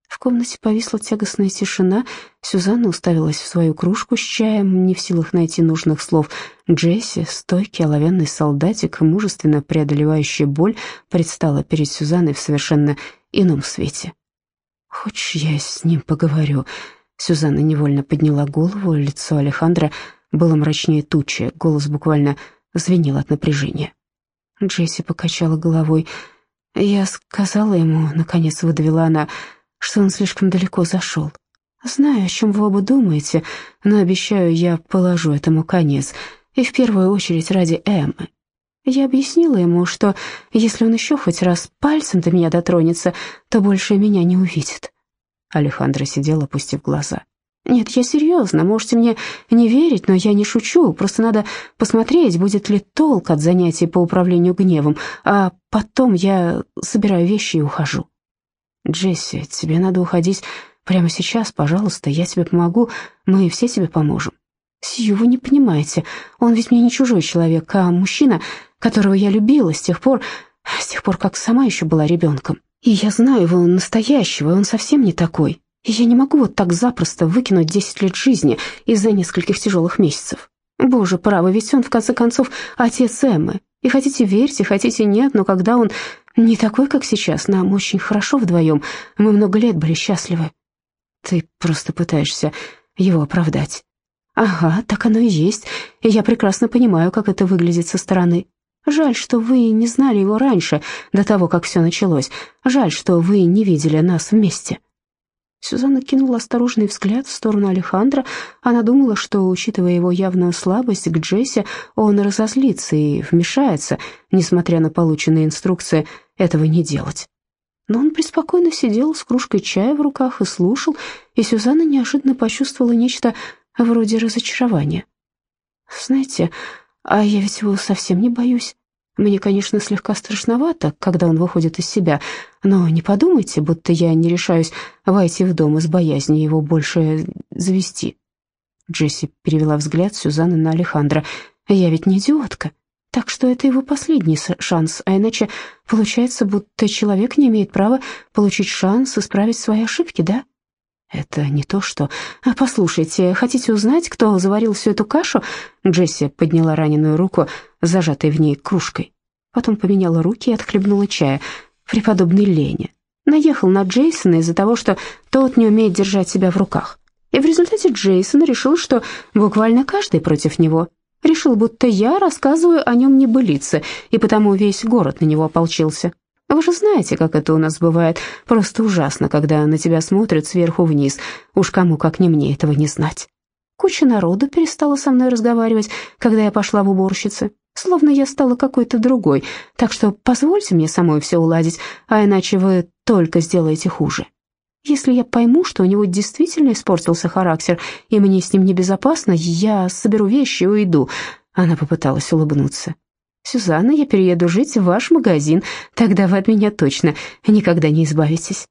В комнате повисла тягостная тишина. Сюзанна уставилась в свою кружку с чаем, не в силах найти нужных слов. Джесси, стойкий оловянный солдатик, мужественно преодолевающий боль, предстала перед Сюзанной в совершенно ином свете. «Хочешь, я с ним поговорю?» Сюзанна невольно подняла голову, лицо Алехандра было мрачнее тучи, голос буквально звенел от напряжения. Джесси покачала головой. «Я сказала ему, — наконец выдавила она, — что он слишком далеко зашел. Знаю, о чем вы оба думаете, но обещаю, я положу этому конец, и в первую очередь ради Эммы. Я объяснила ему, что если он еще хоть раз пальцем до меня дотронется, то больше меня не увидит. Алехандро сидел, опустив глаза. «Нет, я серьезно, можете мне не верить, но я не шучу, просто надо посмотреть, будет ли толк от занятий по управлению гневом, а потом я собираю вещи и ухожу». «Джесси, тебе надо уходить прямо сейчас, пожалуйста, я тебе помогу, мы все тебе поможем». «Сью, вы не понимаете, он ведь мне не чужой человек, а мужчина, которого я любила с тех пор, с тех пор, как сама еще была ребенком. И я знаю его настоящего, он совсем не такой. И я не могу вот так запросто выкинуть десять лет жизни из-за нескольких тяжелых месяцев. Боже, право, ведь он, в конце концов, отец Эммы. И хотите верьте, хотите нет, но когда он не такой, как сейчас, нам очень хорошо вдвоем, мы много лет были счастливы. Ты просто пытаешься его оправдать. Ага, так оно и есть, я прекрасно понимаю, как это выглядит со стороны. Жаль, что вы не знали его раньше, до того, как все началось. Жаль, что вы не видели нас вместе. Сюзанна кинула осторожный взгляд в сторону Алехандра. Она думала, что, учитывая его явную слабость к Джесси, он разозлится и вмешается, несмотря на полученные инструкции этого не делать. Но он преспокойно сидел с кружкой чая в руках и слушал, и Сюзанна неожиданно почувствовала нечто вроде разочарования. «Знаете, а я ведь его совсем не боюсь. Мне, конечно, слегка страшновато, когда он выходит из себя, но не подумайте, будто я не решаюсь войти в дом из боязни его больше завести». Джесси перевела взгляд Сюзанны на Алехандро. «Я ведь не идиотка, так что это его последний шанс, а иначе получается, будто человек не имеет права получить шанс исправить свои ошибки, да?» «Это не то, что...» а, «Послушайте, хотите узнать, кто заварил всю эту кашу?» Джесси подняла раненую руку, зажатой в ней кружкой. Потом поменяла руки и отхлебнула чая. Преподобный Леня. Наехал на Джейсона из-за того, что тот не умеет держать себя в руках. И в результате Джейсон решил, что буквально каждый против него. Решил, будто я рассказываю о нем небылицы, и потому весь город на него ополчился. Вы же знаете, как это у нас бывает. Просто ужасно, когда на тебя смотрят сверху вниз. Уж кому, как не мне, этого не знать. Куча народу перестала со мной разговаривать, когда я пошла в уборщицы. Словно я стала какой-то другой. Так что позвольте мне самой все уладить, а иначе вы только сделаете хуже. Если я пойму, что у него действительно испортился характер, и мне с ним небезопасно, я соберу вещи и уйду». Она попыталась улыбнуться. «Сюзанна, я перееду жить в ваш магазин, тогда вы от меня точно никогда не избавитесь».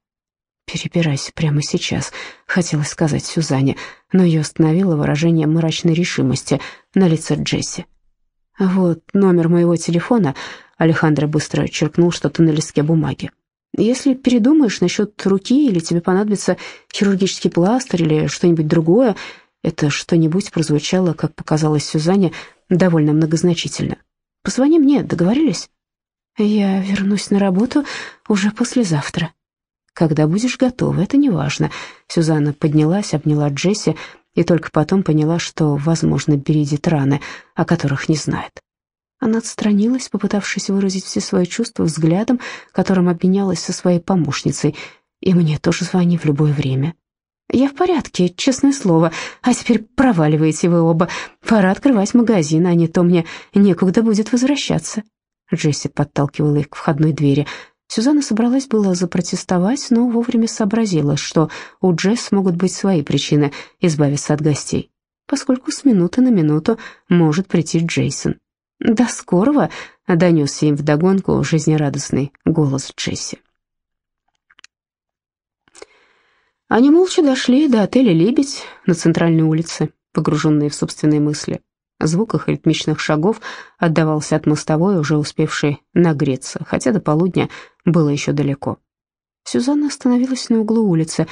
«Перебирайся прямо сейчас», — хотелось сказать Сюзанне, но ее остановило выражение мрачной решимости на лице Джесси. «Вот номер моего телефона», — Алехандро быстро черкнул что-то на листке бумаги. «Если передумаешь насчет руки или тебе понадобится хирургический пластырь или что-нибудь другое, это что-нибудь прозвучало, как показалось Сюзанне, довольно многозначительно. Позвони мне, договорились? Я вернусь на работу уже послезавтра. Когда будешь готова, это не важно. Сюзанна поднялась, обняла Джесси и только потом поняла, что, возможно, бередит раны, о которых не знает. Она отстранилась, попытавшись выразить все свои чувства взглядом, которым обменялась со своей помощницей. «И мне тоже звони в любое время». «Я в порядке, честное слово. А теперь проваливаете вы оба. Пора открывать магазин, а не то мне некогда будет возвращаться». Джесси подталкивала их к входной двери. Сюзанна собралась было запротестовать, но вовремя сообразила, что у Джесс могут быть свои причины избавиться от гостей, поскольку с минуты на минуту может прийти Джейсон. «До скорого!» — донесся им вдогонку жизнерадостный голос Джесси. Они молча дошли до отеля «Лебедь» на центральной улице, погруженные в собственные мысли. Звук их ритмичных шагов отдавался от мостовой, уже успевшей нагреться, хотя до полудня было еще далеко. Сюзанна остановилась на углу улицы.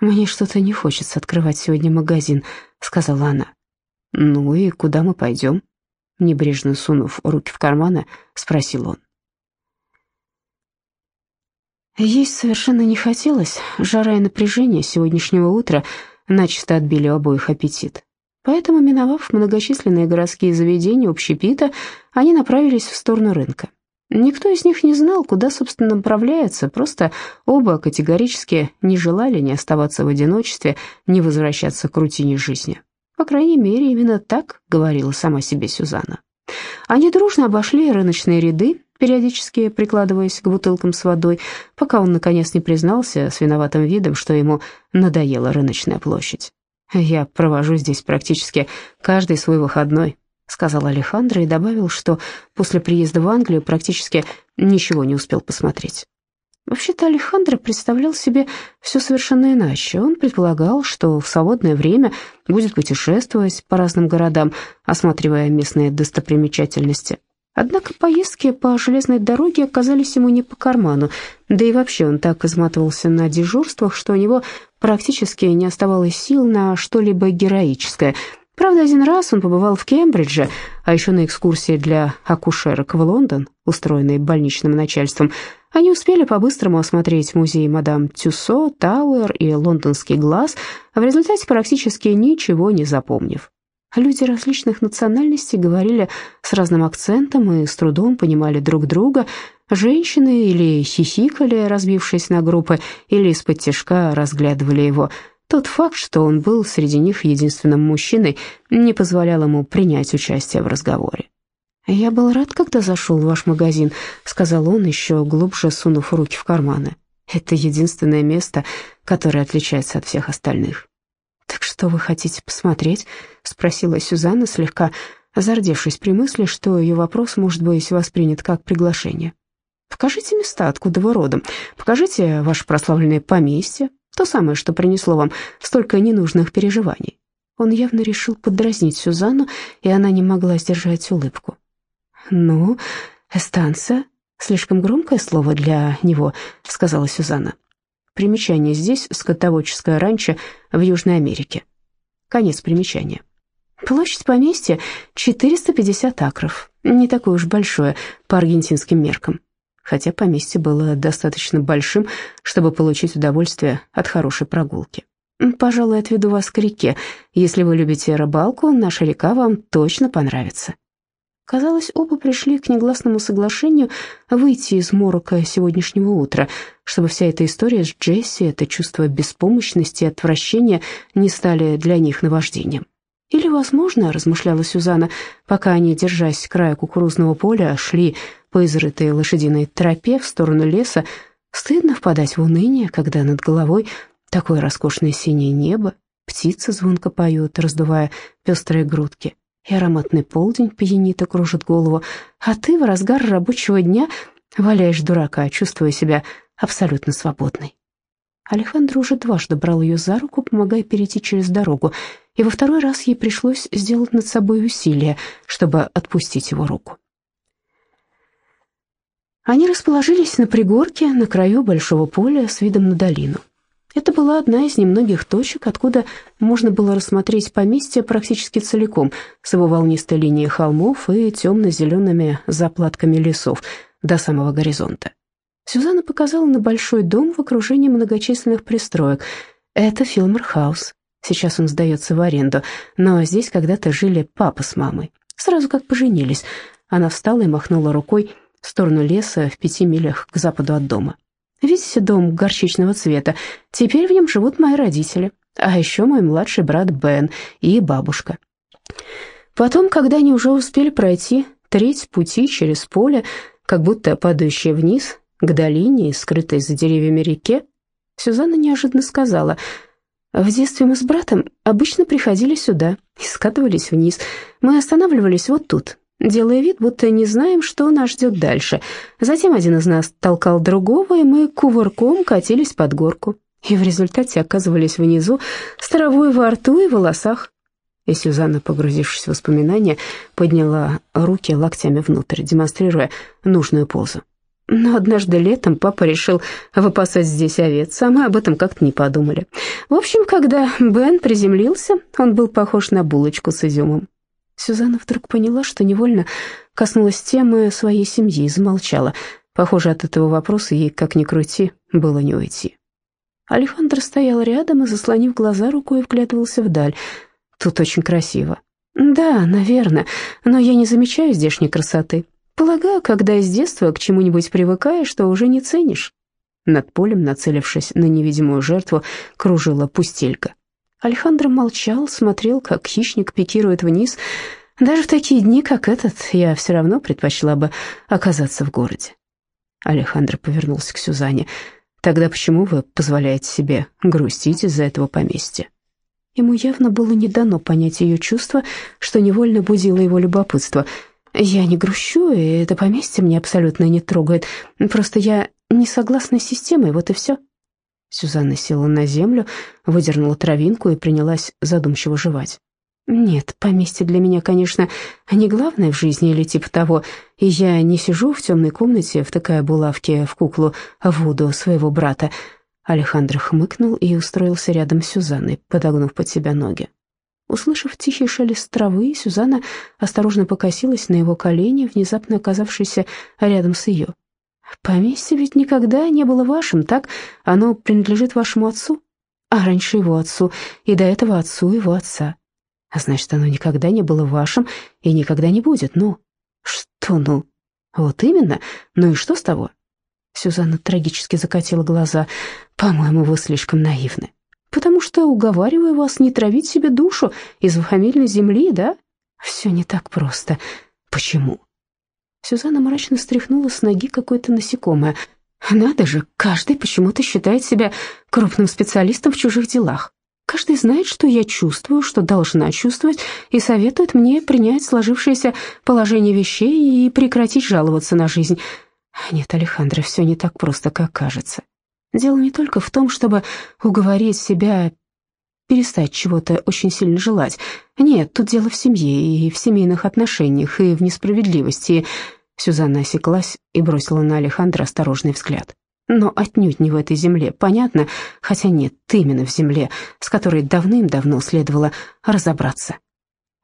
«Мне что-то не хочется открывать сегодня магазин», — сказала она. «Ну и куда мы пойдем?» Небрежно сунув руки в карманы, спросил он. Есть совершенно не хотелось. Жара и напряжение сегодняшнего утра начисто отбили у обоих аппетит. Поэтому, миновав многочисленные городские заведения общепита, они направились в сторону рынка. Никто из них не знал, куда, собственно, направляется, просто оба категорически не желали ни оставаться в одиночестве, ни возвращаться к рутине жизни. По крайней мере, именно так говорила сама себе Сюзанна. Они дружно обошли рыночные ряды, периодически прикладываясь к бутылкам с водой, пока он наконец не признался с виноватым видом, что ему надоела рыночная площадь. «Я провожу здесь практически каждый свой выходной», — сказал Алехандро и добавил, что после приезда в Англию практически ничего не успел посмотреть. Вообще-то Алехандро представлял себе все совершенно иначе. Он предполагал, что в свободное время будет путешествовать по разным городам, осматривая местные достопримечательности. Однако поездки по железной дороге оказались ему не по карману, да и вообще он так изматывался на дежурствах, что у него практически не оставалось сил на что-либо героическое. Правда, один раз он побывал в Кембридже, а еще на экскурсии для акушерок в Лондон, устроенной больничным начальством. Они успели по-быстрому осмотреть музей мадам Тюссо, Тауэр и лондонский глаз, а в результате практически ничего не запомнив. Люди различных национальностей говорили с разным акцентом и с трудом понимали друг друга. Женщины или хихикали, разбившись на группы, или из-под тяжка разглядывали его – тот факт, что он был среди них единственным мужчиной, не позволял ему принять участие в разговоре. «Я был рад, когда зашел в ваш магазин», — сказал он, еще глубже сунув руки в карманы. «Это единственное место, которое отличается от всех остальных». «Так что вы хотите посмотреть?» — спросила Сюзанна, слегка зардевшись при мысли, что ее вопрос может быть воспринят как приглашение. «Покажите места, откуда вы родом. Покажите ваше прославленное поместье, то самое, что принесло вам столько ненужных переживаний. Он явно решил подразнить Сюзанну, и она не могла сдержать улыбку. «Ну, эстанция — слишком громкое слово для него», — сказала Сюзанна. Примечание здесь — скотоводческое ранчо в Южной Америке. Конец примечания. Площадь поместья — 450 акров. Не такое уж большое по аргентинским меркам хотя поместье было достаточно большим, чтобы получить удовольствие от хорошей прогулки. «Пожалуй, отведу вас к реке. Если вы любите рыбалку, наша река вам точно понравится». Казалось, оба пришли к негласному соглашению выйти из морока сегодняшнего утра, чтобы вся эта история с Джесси, это чувство беспомощности и отвращения не стали для них наваждением. Или, возможно, размышляла Сюзанна, пока они, держась края кукурузного поля, шли по изрытой лошадиной тропе в сторону леса, стыдно впадать в уныние, когда над головой такое роскошное синее небо, птицы звонко поют, раздувая пестрые грудки, и ароматный полдень пьянит и кружит голову, а ты в разгар рабочего дня валяешь дурака, чувствуя себя абсолютно свободной. Алехандро уже дважды брал ее за руку, помогая перейти через дорогу, и во второй раз ей пришлось сделать над собой усилие, чтобы отпустить его руку. Они расположились на пригорке на краю большого поля с видом на долину. Это была одна из немногих точек, откуда можно было рассмотреть поместье практически целиком, с его волнистой линией холмов и темно-зелеными заплатками лесов до самого горизонта. Сюзанна показала на большой дом в окружении многочисленных пристроек. Это Филмер-хаус. Сейчас он сдается в аренду, но здесь когда-то жили папа с мамой. Сразу как поженились. Она встала и махнула рукой в сторону леса в пяти милях к западу от дома. Видите дом горчичного цвета? Теперь в нем живут мои родители, а еще мой младший брат Бен и бабушка. Потом, когда они уже успели пройти треть пути через поле, как будто падающее вниз, к долине, скрытой за деревьями реке, Сюзанна неожиданно сказала, «В детстве мы с братом обычно приходили сюда и скатывались вниз. Мы останавливались вот тут, делая вид, будто не знаем, что нас ждет дальше. Затем один из нас толкал другого, и мы кувырком катились под горку. И в результате оказывались внизу с травой во рту и волосах. И Сюзанна, погрузившись в воспоминания, подняла руки локтями внутрь, демонстрируя нужную позу. Но однажды летом папа решил выпасать здесь овец, а мы об этом как-то не подумали. В общем, когда Бен приземлился, он был похож на булочку с изюмом. Сюзанна вдруг поняла, что невольно коснулась темы своей семьи и замолчала. Похоже, от этого вопроса ей, как ни крути, было не уйти. Алехандро стоял рядом и, заслонив глаза рукой, вглядывался вдаль. Тут очень красиво. Да, наверное, но я не замечаю здешней красоты. Полагаю, когда из детства к чему-нибудь привыкаешь, что уже не ценишь. Над полем, нацелившись на невидимую жертву, кружила пустелька. Александр молчал, смотрел, как хищник пикирует вниз. Даже в такие дни, как этот, я все равно предпочла бы оказаться в городе. Александр повернулся к Сюзанне. «Тогда почему вы позволяете себе грустить из-за этого поместья?» Ему явно было не дано понять ее чувства, что невольно будило его любопытство. «Я не грущу, и это поместье мне абсолютно не трогает. Просто я не согласна с системой, вот и все». Сюзанна села на землю, выдернула травинку и принялась задумчиво жевать. «Нет, поместье для меня, конечно, не главное в жизни или типа того, и я не сижу в темной комнате, втыкая булавки в куклу Вуду своего брата». Алехандро хмыкнул и устроился рядом с Сюзанной, подогнув под себя ноги. Услышав тихий шелест травы, Сюзанна осторожно покосилась на его колени, внезапно оказавшиеся рядом с ее. «Поместье ведь никогда не было вашим, так? Оно принадлежит вашему отцу, а раньше его отцу, и до этого отцу его отца. А значит, оно никогда не было вашим и никогда не будет, ну?» «Что ну?» «Вот именно. Ну и что с того?» Сюзанна трагически закатила глаза. «По-моему, вы слишком наивны потому что уговариваю вас не травить себе душу из фамильной земли, да? Все не так просто. Почему?» Сюзанна мрачно стряхнула с ноги какое-то насекомое. «Надо же, каждый почему-то считает себя крупным специалистом в чужих делах. Каждый знает, что я чувствую, что должна чувствовать, и советует мне принять сложившееся положение вещей и прекратить жаловаться на жизнь. Нет, Алехандро, все не так просто, как кажется. Дело не только в том, чтобы уговорить себя перестать чего-то очень сильно желать. Нет, тут дело в семье и в семейных отношениях, и в несправедливости. Сюзанна осеклась и бросила на Алехандра осторожный взгляд. Но отнюдь не в этой земле, понятно? Хотя нет, именно в земле, с которой давным-давно следовало разобраться.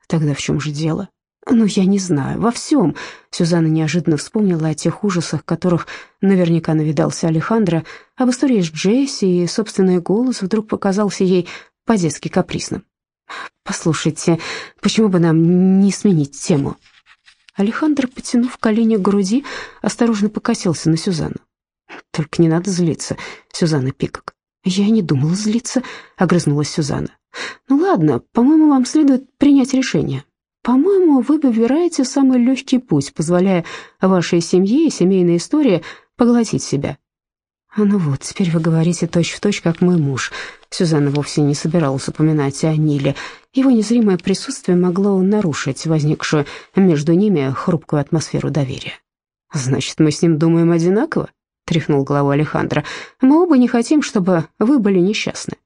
Тогда в чем же дело? «Ну, я не знаю, во всем». Сюзанна неожиданно вспомнила о тех ужасах, которых наверняка навидался Алехандро, об истории с Джесси, и собственный голос вдруг показался ей по-детски капризным. «Послушайте, почему бы нам не сменить тему?» Алехандро, потянув колени к груди, осторожно покосился на Сюзанну. «Только не надо злиться, Сюзанна Пикок». «Я не думала злиться», — огрызнулась Сюзанна. «Ну ладно, по-моему, вам следует принять решение. По-моему, вы выбираете самый легкий путь, позволяя вашей семье и семейной истории поглотить себя. Ну вот, теперь вы говорите точь-в-точь, точь, как мой муж. Сюзанна вовсе не собиралась упоминать о Ниле. Его незримое присутствие могло нарушить возникшую между ними хрупкую атмосферу доверия. «Значит, мы с ним думаем одинаково?» — тряхнул головой Алехандро. «Мы оба не хотим, чтобы вы были несчастны».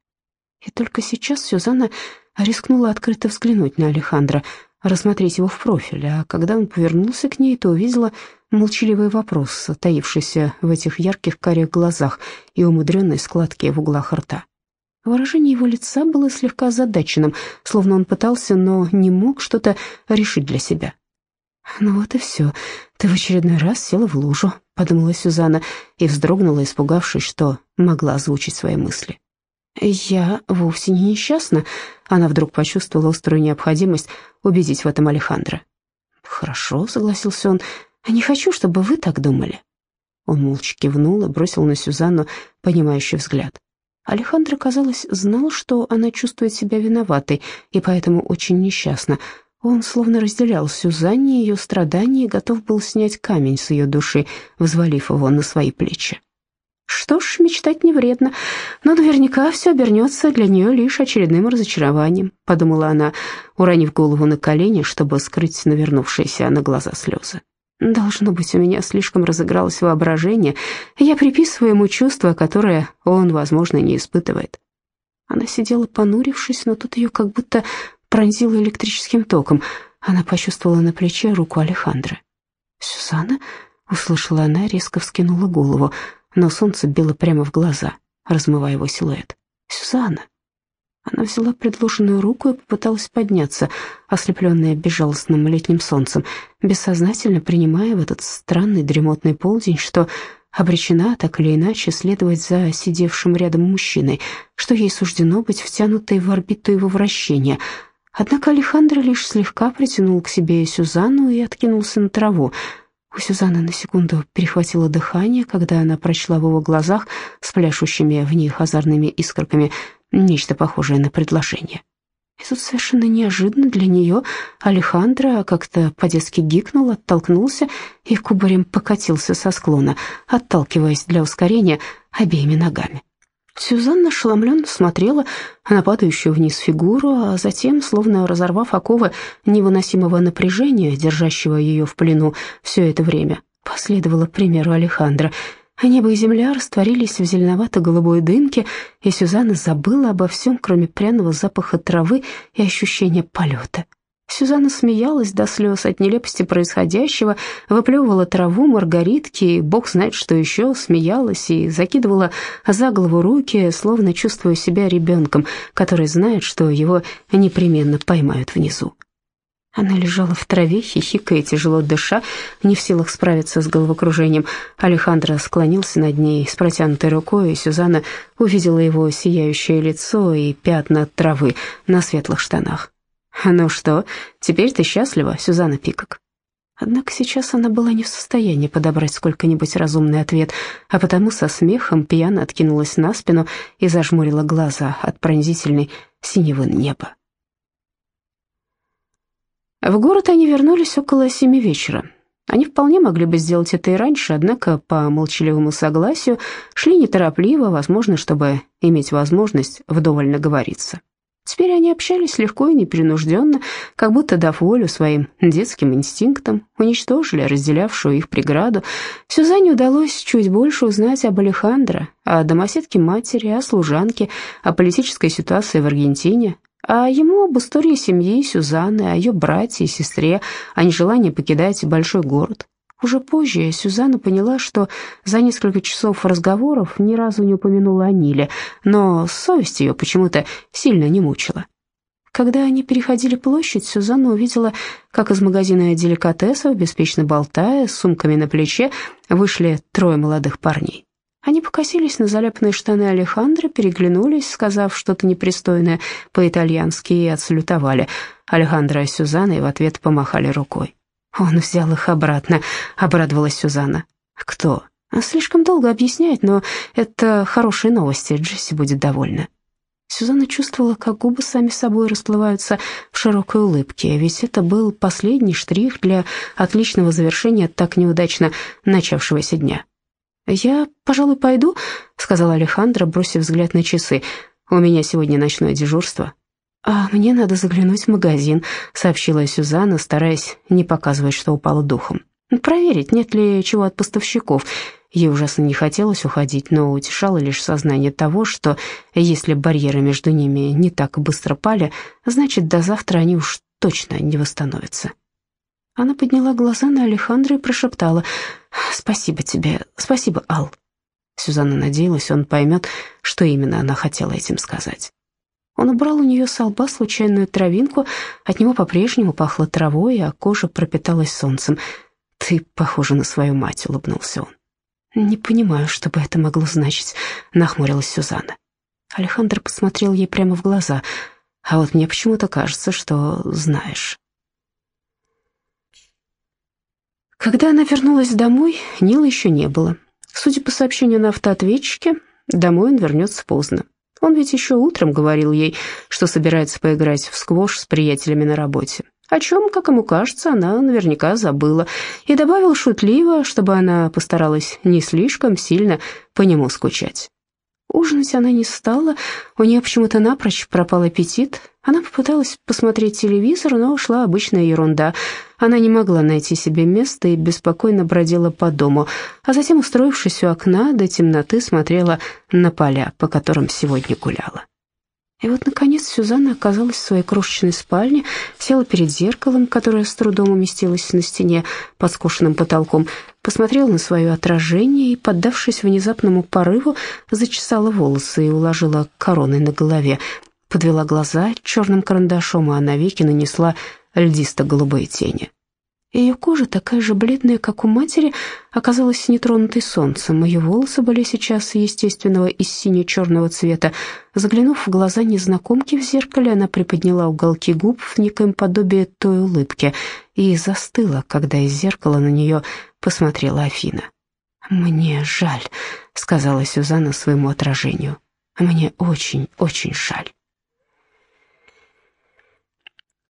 И только сейчас Сюзанна рискнула открыто взглянуть на Алехандро — рассмотреть его в профиль, а когда он повернулся к ней, то увидела молчаливый вопрос, таившийся в этих ярких карих глазах и умудренной складке в углах рта. Выражение его лица было слегка озадаченным, словно он пытался, но не мог что-то решить для себя. «Ну вот и все. Ты в очередной раз села в лужу», — подумала Сюзанна и вздрогнула, испугавшись, что могла озвучить свои мысли. «Я вовсе не несчастна», — она вдруг почувствовала острую необходимость убедить в этом Алехандро. «Хорошо», — согласился он, — «не хочу, чтобы вы так думали». Он молча кивнул и бросил на Сюзанну понимающий взгляд. Алехандро, казалось, знал, что она чувствует себя виноватой и поэтому очень несчастна. Он словно разделял Сюзанне ее страдания и готов был снять камень с ее души, взвалив его на свои плечи. Что ж, мечтать не вредно, но наверняка все обернется для нее лишь очередным разочарованием, подумала она, уронив голову на колени, чтобы скрыть навернувшиеся на глаза слезы. Должно быть, у меня слишком разыгралось воображение, я приписываю ему чувства, которые он, возможно, не испытывает. Она сидела понурившись, но тут ее как будто пронзило электрическим током. Она почувствовала на плече руку Алехандра. «Сюзанна?» — услышала она, резко вскинула голову но солнце било прямо в глаза, размывая его силуэт. «Сюзанна!» Она взяла предложенную руку и попыталась подняться, ослепленная безжалостным летним солнцем, бессознательно принимая в этот странный дремотный полдень, что обречена так или иначе следовать за сидевшим рядом мужчиной, что ей суждено быть втянутой в орбиту его вращения. Однако Алехандро лишь слегка притянул к себе Сюзанну и откинулся на траву, у Сюзанны на секунду перехватило дыхание, когда она прочла в его глазах с пляшущими в них озорными искорками нечто похожее на предложение. И тут совершенно неожиданно для нее Алехандро как-то по-детски гикнул, оттолкнулся и кубарем покатился со склона, отталкиваясь для ускорения обеими ногами. Сюзанна ошеломленно смотрела на падающую вниз фигуру, а затем, словно разорвав оковы невыносимого напряжения, держащего ее в плену все это время, последовала примеру Алехандро. А небо и земля растворились в зеленовато-голубой дымке, и Сюзанна забыла обо всем, кроме пряного запаха травы и ощущения полета. Сюзанна смеялась до слез от нелепости происходящего, выплевывала траву, маргаритки, и бог знает что еще, смеялась и закидывала за голову руки, словно чувствуя себя ребенком, который знает, что его непременно поймают внизу. Она лежала в траве, хихикая, тяжело дыша, не в силах справиться с головокружением. Алехандро склонился над ней с протянутой рукой, и Сюзанна увидела его сияющее лицо и пятна травы на светлых штанах. «Ну что, теперь ты счастлива, Сюзанна Пикок?» Однако сейчас она была не в состоянии подобрать сколько-нибудь разумный ответ, а потому со смехом пьяно откинулась на спину и зажмурила глаза от пронзительной синевы неба. В город они вернулись около семи вечера. Они вполне могли бы сделать это и раньше, однако по молчаливому согласию шли неторопливо, возможно, чтобы иметь возможность вдоволь наговориться. Теперь они общались легко и непринужденно, как будто дав волю своим детским инстинктам, уничтожили разделявшую их преграду. Сюзанне удалось чуть больше узнать об Алехандро, о домоседке матери, о служанке, о политической ситуации в Аргентине, а ему об истории семьи Сюзанны, о ее брате и сестре, о нежелании покидать большой город. Уже позже Сюзанна поняла, что за несколько часов разговоров ни разу не упомянула о Ниле, но совесть ее почему-то сильно не мучила. Когда они переходили площадь, Сюзанна увидела, как из магазина деликатесов, беспечно болтая, с сумками на плече, вышли трое молодых парней. Они покосились на заляпанные штаны Алехандро, переглянулись, сказав что-то непристойное по-итальянски, и отсалютовали. Алехандро и Сюзанна и в ответ помахали рукой. «Он взял их обратно», — обрадовалась Сюзанна. «Кто?» «Слишком долго объяснять, но это хорошие новости, Джесси будет довольна». Сюзанна чувствовала, как губы сами собой расплываются в широкой улыбке, ведь это был последний штрих для отличного завершения так неудачно начавшегося дня. «Я, пожалуй, пойду», — сказала Алехандро, бросив взгляд на часы. «У меня сегодня ночное дежурство». «А мне надо заглянуть в магазин», — сообщила Сюзанна, стараясь не показывать, что упала духом. «Проверить, нет ли чего от поставщиков». Ей ужасно не хотелось уходить, но утешало лишь сознание того, что если барьеры между ними не так быстро пали, значит, до завтра они уж точно не восстановятся. Она подняла глаза на Алехандро и прошептала «Спасибо тебе, спасибо, Ал». Сюзанна надеялась, он поймет, что именно она хотела этим сказать. Он убрал у нее с лба случайную травинку, от него по-прежнему пахло травой, а кожа пропиталась солнцем. «Ты похожа на свою мать», — улыбнулся он. «Не понимаю, что бы это могло значить», — нахмурилась Сюзанна. Александр посмотрел ей прямо в глаза. «А вот мне почему-то кажется, что знаешь». Когда она вернулась домой, Нила еще не было. Судя по сообщению на автоответчике, домой он вернется поздно. Он ведь еще утром говорил ей, что собирается поиграть в сквош с приятелями на работе. О чем, как ему кажется, она наверняка забыла. И добавил шутливо, чтобы она постаралась не слишком сильно по нему скучать. Ужинать она не стала, у нее почему-то напрочь пропал аппетит. Она попыталась посмотреть телевизор, но шла обычная ерунда. Она не могла найти себе места и беспокойно бродила по дому, а затем, устроившись у окна, до темноты смотрела на поля, по которым сегодня гуляла. И вот, наконец, Сюзанна оказалась в своей крошечной спальне, села перед зеркалом, которое с трудом уместилось на стене под скошенным потолком, посмотрела на свое отражение и, поддавшись внезапному порыву, зачесала волосы и уложила короной на голове, подвела глаза черным карандашом, а на веки нанесла льдисто-голубые тени. Ее кожа, такая же бледная, как у матери, оказалась нетронутой солнцем. Ее волосы были сейчас естественного и сине-черного цвета. Заглянув в глаза незнакомки в зеркале, она приподняла уголки губ в некоем подобии той улыбки и застыла, когда из зеркала на нее посмотрела Афина. «Мне жаль», — сказала Сюзанна своему отражению. «Мне очень-очень жаль».